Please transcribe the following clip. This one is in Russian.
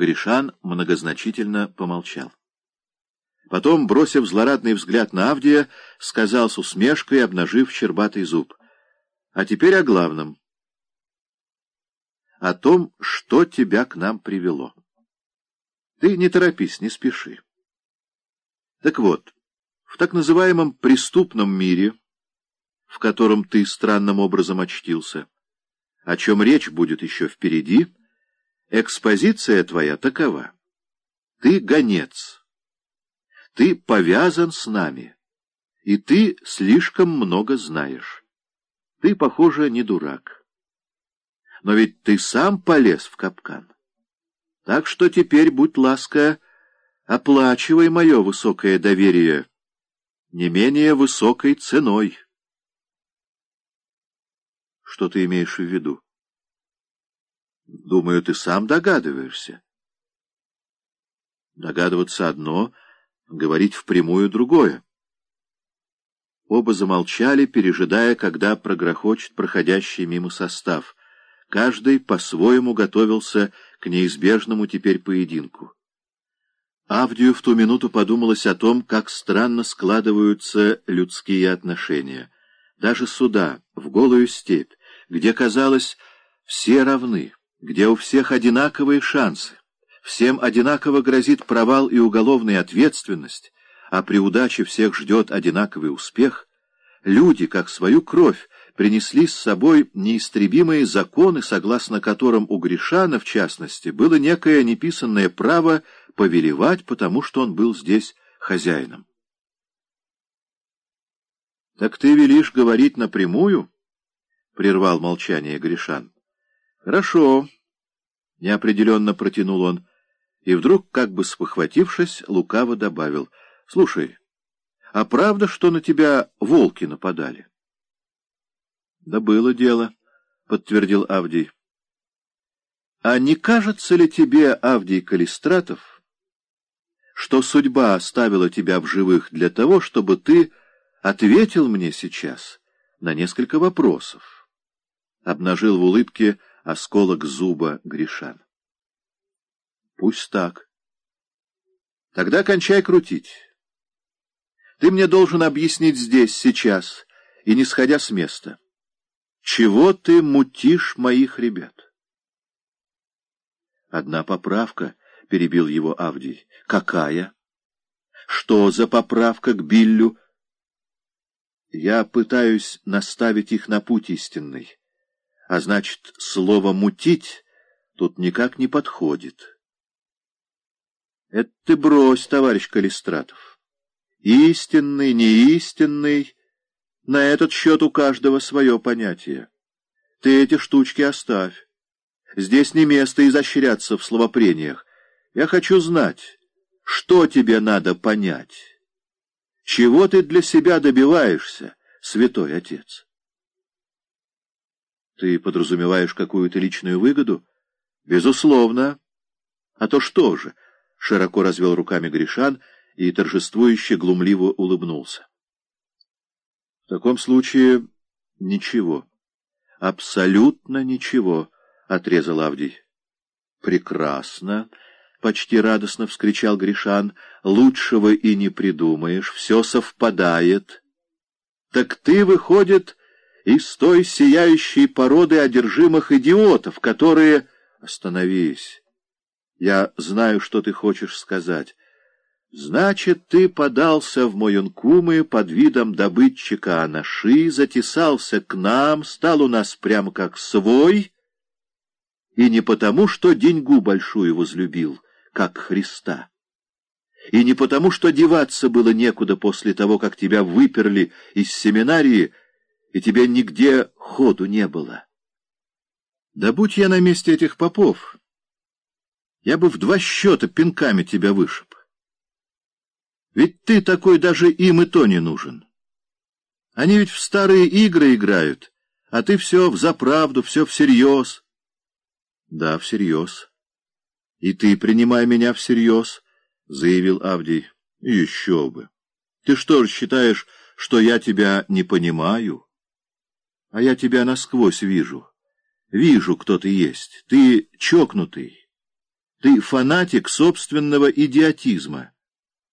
Гришан многозначительно помолчал. Потом, бросив злорадный взгляд на Авдия, сказал с усмешкой, обнажив щербатый зуб. — А теперь о главном. О том, что тебя к нам привело. Ты не торопись, не спеши. Так вот, в так называемом преступном мире, в котором ты странным образом очтился, о чем речь будет еще впереди, экспозиция твоя такова. Ты гонец. Ты повязан с нами, и ты слишком много знаешь. Ты, похоже, не дурак. Но ведь ты сам полез в капкан. Так что теперь, будь ласка, оплачивай мое высокое доверие не менее высокой ценой. Что ты имеешь в виду? Думаю, ты сам догадываешься. Догадываться одно, говорить впрямую другое. Оба замолчали, пережидая, когда прогрохочет проходящий мимо состав. Каждый по-своему готовился к неизбежному теперь поединку. Авдию в ту минуту подумалось о том, как странно складываются людские отношения. Даже сюда, в голую степь, где, казалось, все равны, где у всех одинаковые шансы, всем одинаково грозит провал и уголовная ответственность, а при удаче всех ждет одинаковый успех, люди, как свою кровь, принесли с собой неистребимые законы, согласно которым у Гришана, в частности, было некое неписанное право повелевать, потому что он был здесь хозяином. — Так ты велишь говорить напрямую? — прервал молчание Гришан. — Хорошо, — неопределенно протянул он, и вдруг, как бы спохватившись, лукаво добавил. — Слушай, а правда, что на тебя волки нападали? — Да было дело, — подтвердил Авдий. — А не кажется ли тебе, Авдий Калистратов, что судьба оставила тебя в живых для того, чтобы ты ответил мне сейчас на несколько вопросов? Обнажил в улыбке осколок зуба Гришан. — Пусть так. — Тогда кончай крутить. Ты мне должен объяснить здесь, сейчас, и не сходя с места. — чего ты мутишь моих ребят? Одна поправка, — перебил его Авдий. Какая? Что за поправка к Биллю? Я пытаюсь наставить их на путь истинный. А значит, слово «мутить» тут никак не подходит. Это ты брось, товарищ Калистратов. Истинный, неистинный на этот счет у каждого свое понятие. Ты эти штучки оставь. Здесь не место изощряться в словопрениях. Я хочу знать, что тебе надо понять. Чего ты для себя добиваешься, святой отец? Ты подразумеваешь какую-то личную выгоду? Безусловно. А то что же? Широко развел руками Гришан и торжествующе глумливо улыбнулся. В таком случае ничего. Абсолютно ничего, — отрезал Авдий. Прекрасно, — почти радостно вскричал Гришан. Лучшего и не придумаешь, все совпадает. Так ты, выходит, из той сияющей породы одержимых идиотов, которые... Остановись. Я знаю, что ты хочешь сказать. Значит, ты подался в Моюнкумы под видом добытчика анаши, затесался к нам, стал у нас прям как свой, и не потому, что деньгу большую возлюбил, как Христа, и не потому, что деваться было некуда после того, как тебя выперли из семинарии, и тебе нигде ходу не было. Да будь я на месте этих попов, я бы в два счета пинками тебя вышиб. Ведь ты такой даже им и то не нужен. Они ведь в старые игры играют, а ты все в заправду, все всерьез. Да, всерьез. И ты принимай меня всерьез, — заявил Авдий. Еще бы. Ты что же считаешь, что я тебя не понимаю? А я тебя насквозь вижу. Вижу, кто ты есть. Ты чокнутый. Ты фанатик собственного идиотизма.